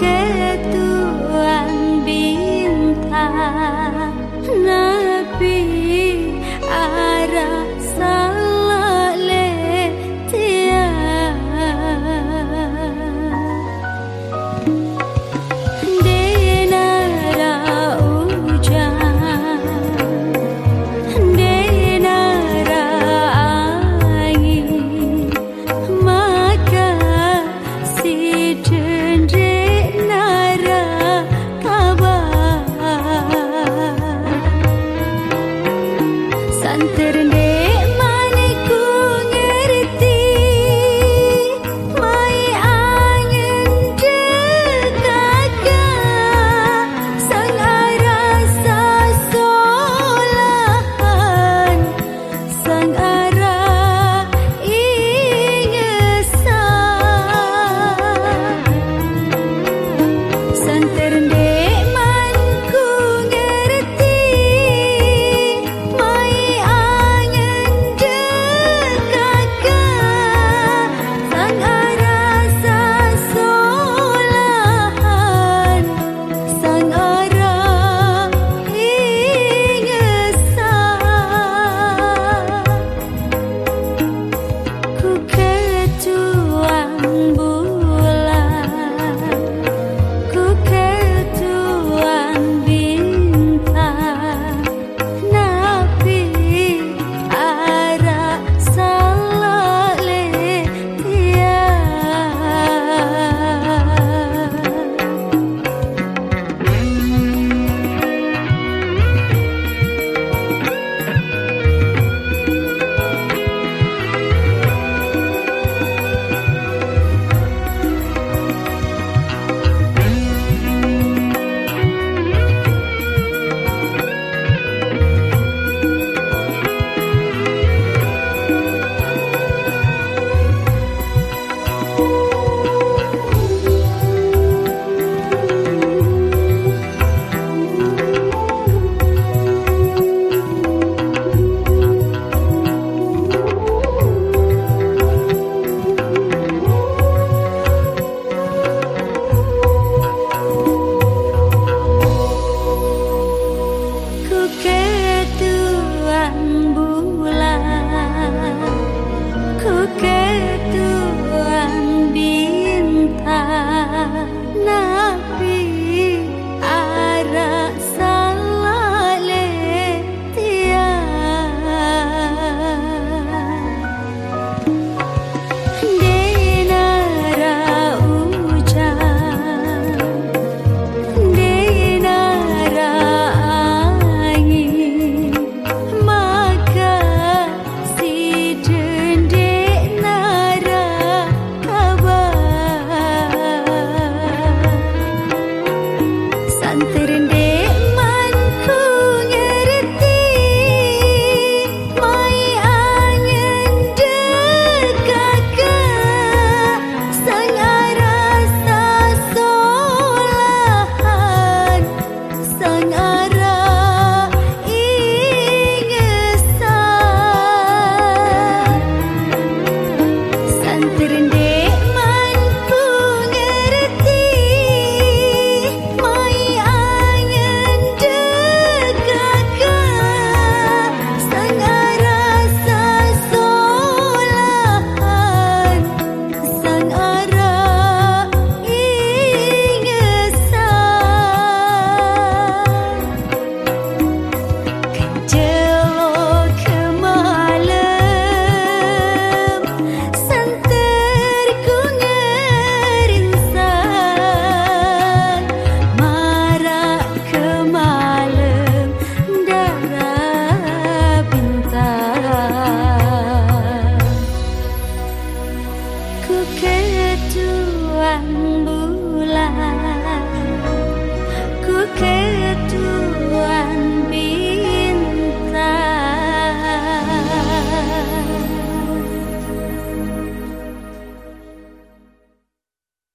que தெரிந்தே kedua bulan.